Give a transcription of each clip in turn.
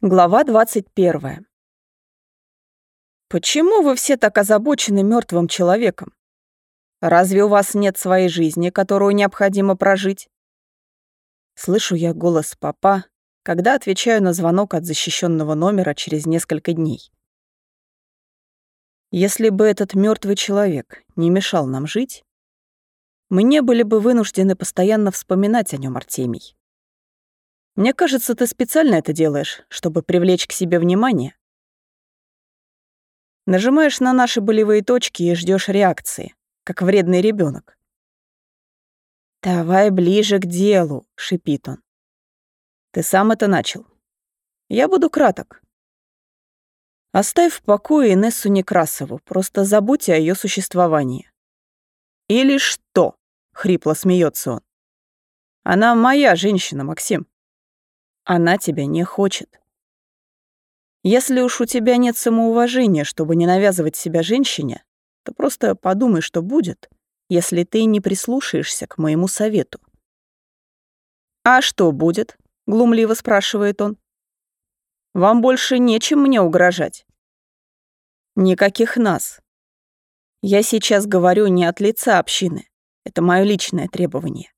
Глава 21. Почему вы все так озабочены мертвым человеком? Разве у вас нет своей жизни, которую необходимо прожить? Слышу я голос папа, когда отвечаю на звонок от защищенного номера через несколько дней. Если бы этот мертвый человек не мешал нам жить, мы не были бы вынуждены постоянно вспоминать о нем, Артемий. Мне кажется, ты специально это делаешь, чтобы привлечь к себе внимание. Нажимаешь на наши болевые точки и ждешь реакции, как вредный ребенок. «Давай ближе к делу», — шипит он. «Ты сам это начал. Я буду краток. Оставь в покое Инессу Некрасову, просто забудь о ее существовании». «Или что?» — хрипло смеется он. «Она моя женщина, Максим. Она тебя не хочет. Если уж у тебя нет самоуважения, чтобы не навязывать себя женщине, то просто подумай, что будет, если ты не прислушаешься к моему совету. «А что будет?» — глумливо спрашивает он. «Вам больше нечем мне угрожать». «Никаких нас. Я сейчас говорю не от лица общины. Это мое личное требование.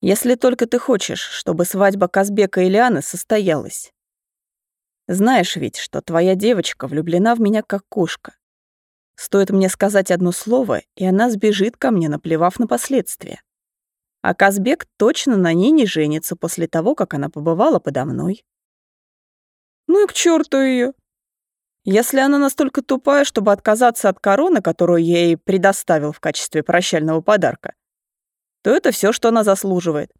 Если только ты хочешь, чтобы свадьба Казбека и Лианы состоялась. Знаешь ведь, что твоя девочка влюблена в меня как кошка. Стоит мне сказать одно слово, и она сбежит ко мне, наплевав на последствия. А Казбек точно на ней не женится после того, как она побывала подо мной. Ну и к черту ее. Если она настолько тупая, чтобы отказаться от короны, которую я ей предоставил в качестве прощального подарка, то это все, что она заслуживает.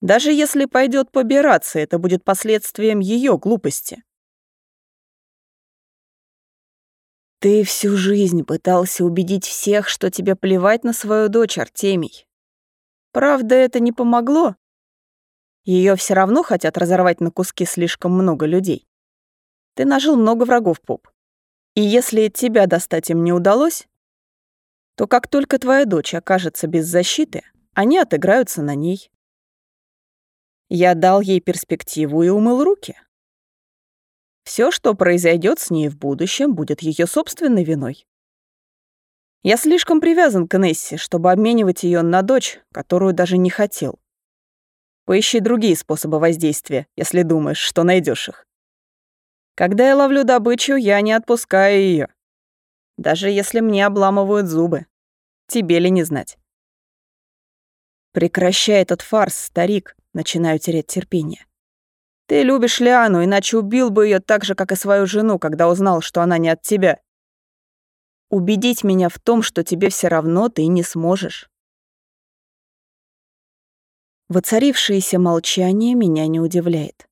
Даже если пойдет побираться, это будет последствием ее глупости. Ты всю жизнь пытался убедить всех, что тебе плевать на свою дочь, Артемий. Правда, это не помогло. Ее все равно хотят разорвать на куски слишком много людей. Ты нажил много врагов, Поп. И если тебя достать им не удалось, то как только твоя дочь окажется без защиты, они отыграются на ней. Я дал ей перспективу и умыл руки. Все, что произойдет с ней в будущем, будет ее собственной виной. Я слишком привязан к Нессе, чтобы обменивать ее на дочь, которую даже не хотел. Поищи другие способы воздействия, если думаешь, что найдешь их. Когда я ловлю добычу, я не отпускаю ее, даже если мне обламывают зубы. Тебе ли не знать? Прекращай этот фарс, старик, начинаю терять терпение. Ты любишь Лиану, иначе убил бы ее так же, как и свою жену, когда узнал, что она не от тебя. Убедить меня в том, что тебе все равно ты не сможешь. Воцарившееся молчание меня не удивляет.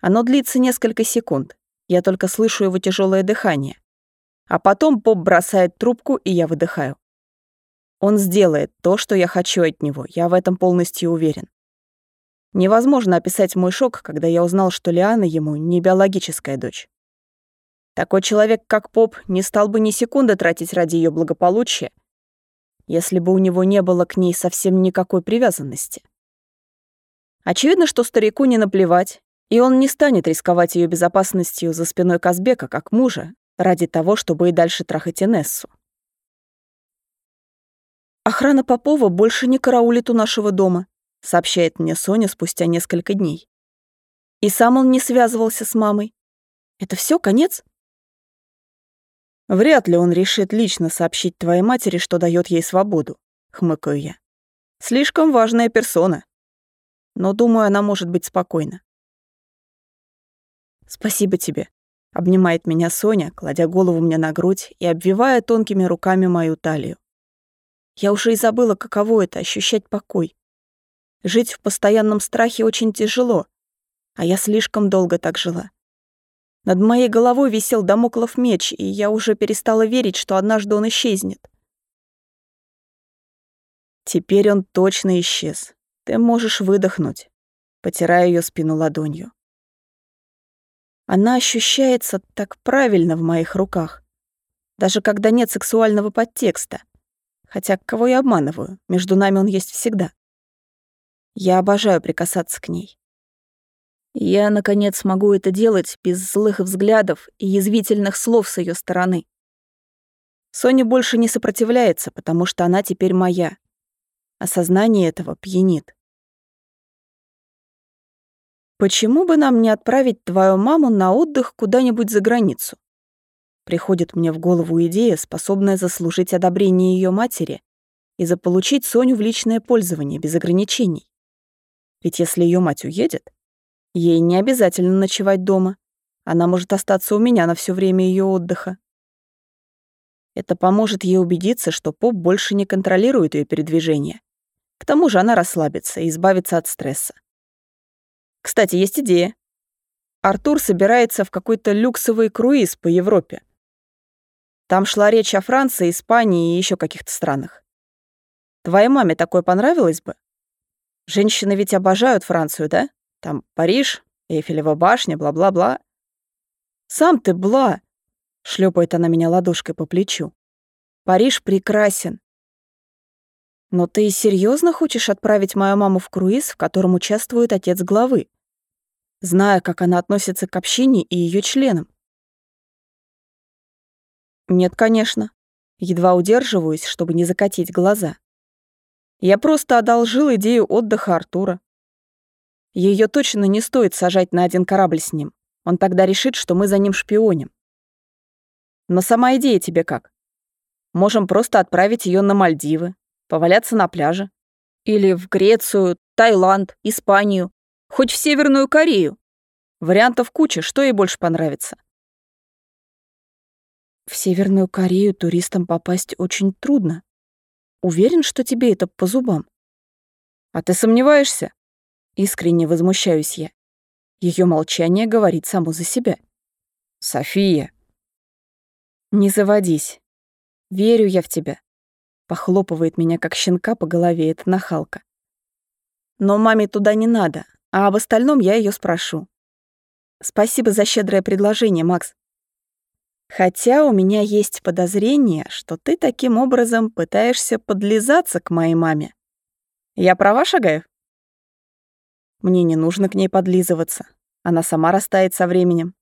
Оно длится несколько секунд. Я только слышу его тяжелое дыхание. А потом Поп бросает трубку, и я выдыхаю. Он сделает то, что я хочу от него, я в этом полностью уверен. Невозможно описать мой шок, когда я узнал, что Лиана ему не биологическая дочь. Такой человек, как Поп, не стал бы ни секунды тратить ради ее благополучия, если бы у него не было к ней совсем никакой привязанности. Очевидно, что старику не наплевать, и он не станет рисковать ее безопасностью за спиной Казбека, как мужа, ради того, чтобы и дальше трахать Инессу. «Охрана Попова больше не караулит у нашего дома», сообщает мне Соня спустя несколько дней. И сам он не связывался с мамой. Это все конец? Вряд ли он решит лично сообщить твоей матери, что дает ей свободу, хмыкаю я. Слишком важная персона. Но думаю, она может быть спокойна. Спасибо тебе, обнимает меня Соня, кладя голову мне на грудь и обвивая тонкими руками мою талию. Я уже и забыла, каково это — ощущать покой. Жить в постоянном страхе очень тяжело, а я слишком долго так жила. Над моей головой висел домоклов меч, и я уже перестала верить, что однажды он исчезнет. Теперь он точно исчез. Ты можешь выдохнуть, потирая ее спину ладонью. Она ощущается так правильно в моих руках, даже когда нет сексуального подтекста. Хотя кого я обманываю? Между нами он есть всегда. Я обожаю прикасаться к ней. Я, наконец, смогу это делать без злых взглядов и язвительных слов с ее стороны. Соня больше не сопротивляется, потому что она теперь моя. Осознание этого пьянит. Почему бы нам не отправить твою маму на отдых куда-нибудь за границу? Приходит мне в голову идея, способная заслужить одобрение ее матери и заполучить Соню в личное пользование без ограничений. Ведь если ее мать уедет, ей не обязательно ночевать дома. Она может остаться у меня на все время ее отдыха. Это поможет ей убедиться, что поп больше не контролирует ее передвижение. К тому же она расслабится и избавится от стресса. Кстати, есть идея. Артур собирается в какой-то люксовый круиз по Европе. Там шла речь о Франции, Испании и еще каких-то странах. Твоей маме такое понравилось бы? Женщины ведь обожают Францию, да? Там Париж, Эйфелева башня, бла-бла-бла. Сам ты бла, шлепает она меня ладошкой по плечу. Париж прекрасен. Но ты серьезно хочешь отправить мою маму в круиз, в котором участвует отец главы? Зная, как она относится к общине и ее членам. Нет, конечно. Едва удерживаюсь, чтобы не закатить глаза. Я просто одолжил идею отдыха Артура. Ее точно не стоит сажать на один корабль с ним. Он тогда решит, что мы за ним шпионим. Но сама идея тебе как? Можем просто отправить ее на Мальдивы, поваляться на пляже. Или в Грецию, Таиланд, Испанию, хоть в Северную Корею. Вариантов куча, что ей больше понравится. В Северную Корею туристам попасть очень трудно. Уверен, что тебе это по зубам? А ты сомневаешься? Искренне возмущаюсь я. Ее молчание говорит само за себя. София. Не заводись. Верю я в тебя. Похлопывает меня, как щенка по голове эта нахалка. Но маме туда не надо, а об остальном я ее спрошу. Спасибо за щедрое предложение, Макс. Хотя у меня есть подозрение, что ты таким образом пытаешься подлизаться к моей маме. Я права, Шагаев? Мне не нужно к ней подлизываться. Она сама растает со временем.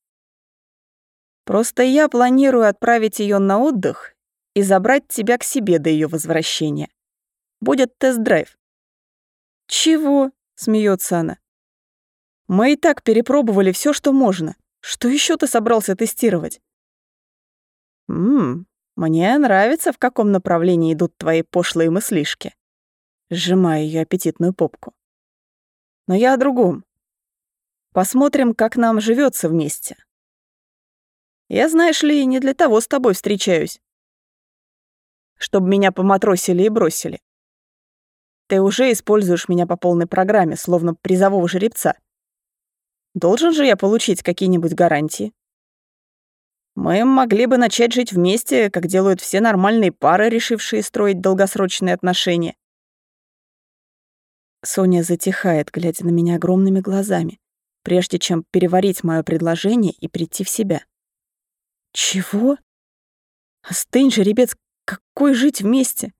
Просто я планирую отправить ее на отдых и забрать тебя к себе до ее возвращения. Будет тест-драйв. Чего? смеется она. Мы и так перепробовали все, что можно. Что еще ты собрался тестировать? Мм, мне нравится, в каком направлении идут твои пошлые мыслишки. Сжимаю ее аппетитную попку. Но я о другом. Посмотрим, как нам живется вместе. Я, знаешь ли, не для того с тобой встречаюсь чтобы меня поматросили и бросили. Ты уже используешь меня по полной программе, словно призового жеребца. Должен же я получить какие-нибудь гарантии? Мы могли бы начать жить вместе, как делают все нормальные пары, решившие строить долгосрочные отношения. Соня затихает, глядя на меня огромными глазами, прежде чем переварить мое предложение и прийти в себя. Чего? Остынь, жеребец, какой жить вместе?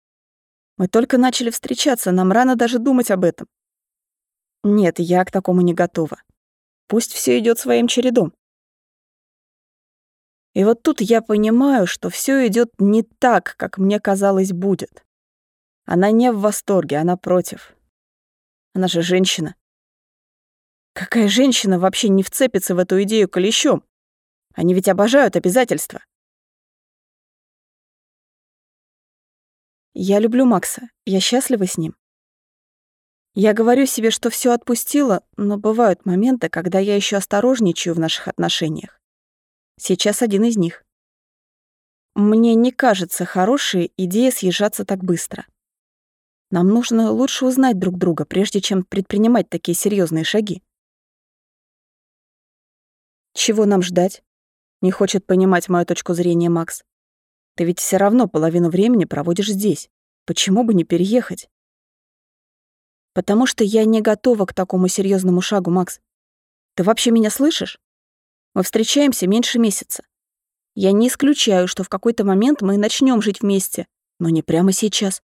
Мы только начали встречаться, нам рано даже думать об этом. Нет, я к такому не готова. Пусть все идет своим чередом. И вот тут я понимаю, что все идет не так, как мне казалось будет. Она не в восторге, она против. Она же женщина. Какая женщина вообще не вцепится в эту идею колещом? Они ведь обожают обязательства. Я люблю Макса, я счастлива с ним. Я говорю себе, что все отпустила, но бывают моменты, когда я еще осторожничаю в наших отношениях. Сейчас один из них. Мне не кажется хорошей идея съезжаться так быстро. Нам нужно лучше узнать друг друга, прежде чем предпринимать такие серьезные шаги. Чего нам ждать? Не хочет понимать мою точку зрения Макс. Ты ведь все равно половину времени проводишь здесь. Почему бы не переехать? Потому что я не готова к такому серьезному шагу, Макс. Ты вообще меня слышишь? Мы встречаемся меньше месяца. Я не исключаю, что в какой-то момент мы начнем жить вместе, но не прямо сейчас.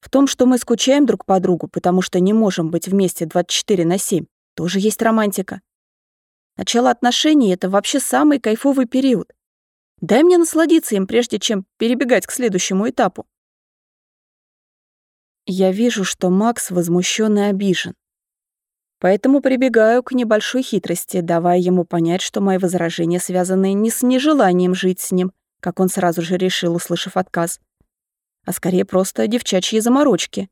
В том, что мы скучаем друг по другу, потому что не можем быть вместе 24 на 7, тоже есть романтика. Начало отношений — это вообще самый кайфовый период. Дай мне насладиться им, прежде чем перебегать к следующему этапу. Я вижу, что Макс возмущен и обижен. Поэтому прибегаю к небольшой хитрости, давая ему понять, что мои возражения связаны не с нежеланием жить с ним, как он сразу же решил, услышав отказ, а скорее просто девчачьи заморочки.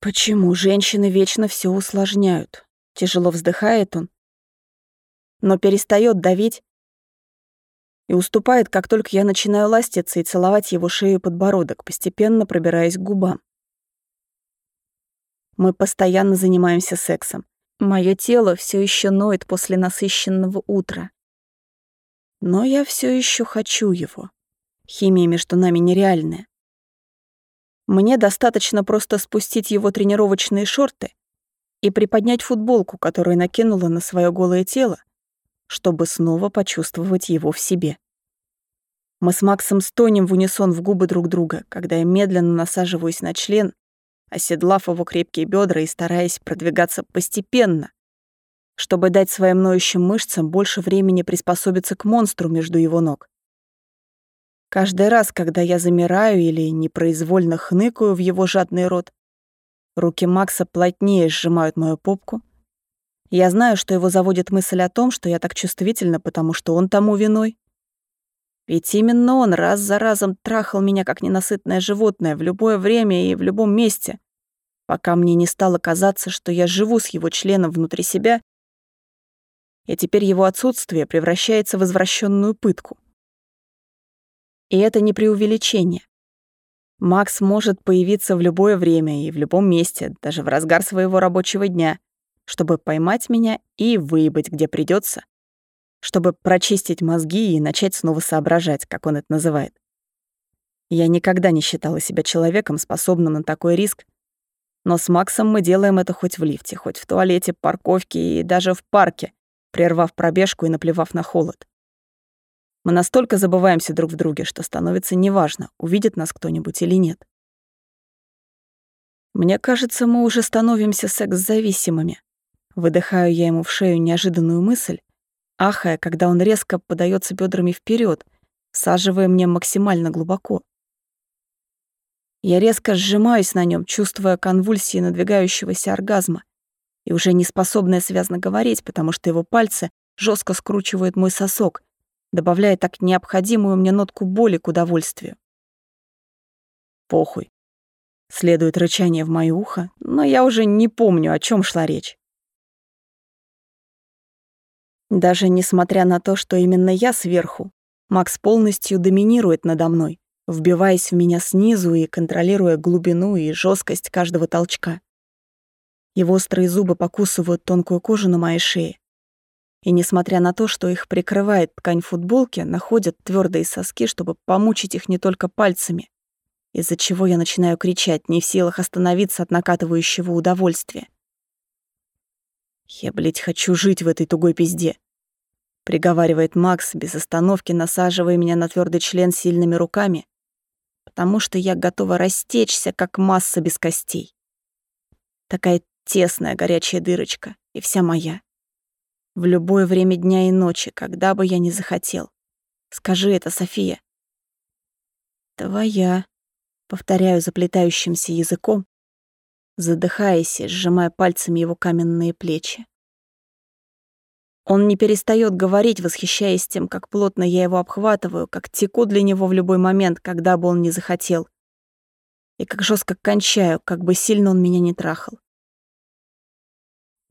Почему женщины вечно все усложняют? Тяжело вздыхает он, но перестает давить и уступает, как только я начинаю ластиться и целовать его шею и подбородок, постепенно пробираясь к губам. Мы постоянно занимаемся сексом. Мое тело все еще ноет после насыщенного утра. Но я все еще хочу его. Химия между нами нереальная. Мне достаточно просто спустить его тренировочные шорты и приподнять футболку, которую накинула на свое голое тело, чтобы снова почувствовать его в себе. Мы с Максом стонем в унисон в губы друг друга, когда я медленно насаживаюсь на член, оседлав его крепкие бедра и стараясь продвигаться постепенно, чтобы дать своим ноющим мышцам больше времени приспособиться к монстру между его ног. Каждый раз, когда я замираю или непроизвольно хныкаю в его жадный рот, руки Макса плотнее сжимают мою попку, я знаю, что его заводит мысль о том, что я так чувствительна, потому что он тому виной. Ведь именно он раз за разом трахал меня как ненасытное животное в любое время и в любом месте, пока мне не стало казаться, что я живу с его членом внутри себя, и теперь его отсутствие превращается в извращенную пытку. И это не преувеличение. Макс может появиться в любое время и в любом месте, даже в разгар своего рабочего дня — чтобы поймать меня и выебать, где придется, чтобы прочистить мозги и начать снова соображать, как он это называет. Я никогда не считала себя человеком, способным на такой риск, но с Максом мы делаем это хоть в лифте, хоть в туалете, парковке и даже в парке, прервав пробежку и наплевав на холод. Мы настолько забываемся друг в друге, что становится неважно, увидит нас кто-нибудь или нет. Мне кажется, мы уже становимся секс-зависимыми. Выдыхаю я ему в шею неожиданную мысль, ахая, когда он резко подается бедрами вперед, саживая мне максимально глубоко. Я резко сжимаюсь на нем, чувствуя конвульсии надвигающегося оргазма, и уже не способная связно говорить, потому что его пальцы жестко скручивают мой сосок, добавляя так необходимую мне нотку боли к удовольствию. Похуй. Следует рычание в моё ухо, но я уже не помню, о чем шла речь. Даже несмотря на то, что именно я сверху, Макс полностью доминирует надо мной, вбиваясь в меня снизу и контролируя глубину и жесткость каждого толчка. Его острые зубы покусывают тонкую кожу на моей шее. И несмотря на то, что их прикрывает ткань футболки, находят твердые соски, чтобы помучить их не только пальцами, из-за чего я начинаю кричать, не в силах остановиться от накатывающего удовольствия. Я, блядь, хочу жить в этой тугой пизде приговаривает Макс, без остановки насаживая меня на твердый член сильными руками, потому что я готова растечься, как масса без костей. Такая тесная горячая дырочка, и вся моя. В любое время дня и ночи, когда бы я ни захотел. Скажи это, София. Твоя, повторяю заплетающимся языком, задыхаясь и сжимая пальцами его каменные плечи. Он не перестает говорить, восхищаясь тем, как плотно я его обхватываю, как теку для него в любой момент, когда бы он не захотел. И как жестко кончаю, как бы сильно он меня не трахал.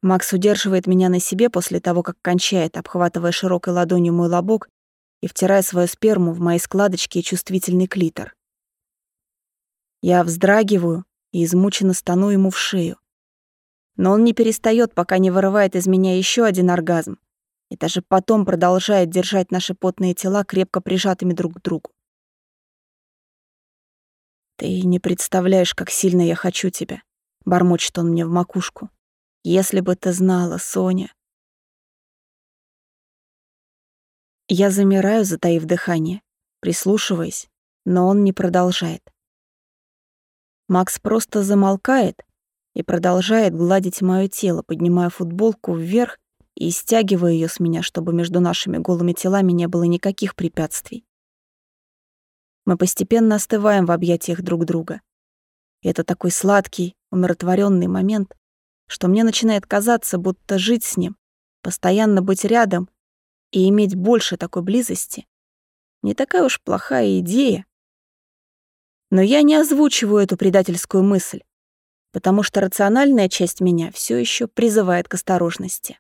Макс удерживает меня на себе после того, как кончает, обхватывая широкой ладонью мой лобок и втирая свою сперму в мои складочки и чувствительный клитор. Я вздрагиваю и измученно стану ему в шею. Но он не перестает, пока не вырывает из меня еще один оргазм. И даже потом продолжает держать наши потные тела крепко прижатыми друг к другу. «Ты не представляешь, как сильно я хочу тебя», — бормочет он мне в макушку. «Если бы ты знала, Соня». Я замираю, затаив дыхание, прислушиваясь, но он не продолжает. Макс просто замолкает, и продолжает гладить мое тело, поднимая футболку вверх и стягивая ее с меня, чтобы между нашими голыми телами не было никаких препятствий. Мы постепенно остываем в объятиях друг друга. И это такой сладкий, умиротворенный момент, что мне начинает казаться, будто жить с ним, постоянно быть рядом и иметь больше такой близости не такая уж плохая идея. Но я не озвучиваю эту предательскую мысль, потому что рациональная часть меня все еще призывает к осторожности.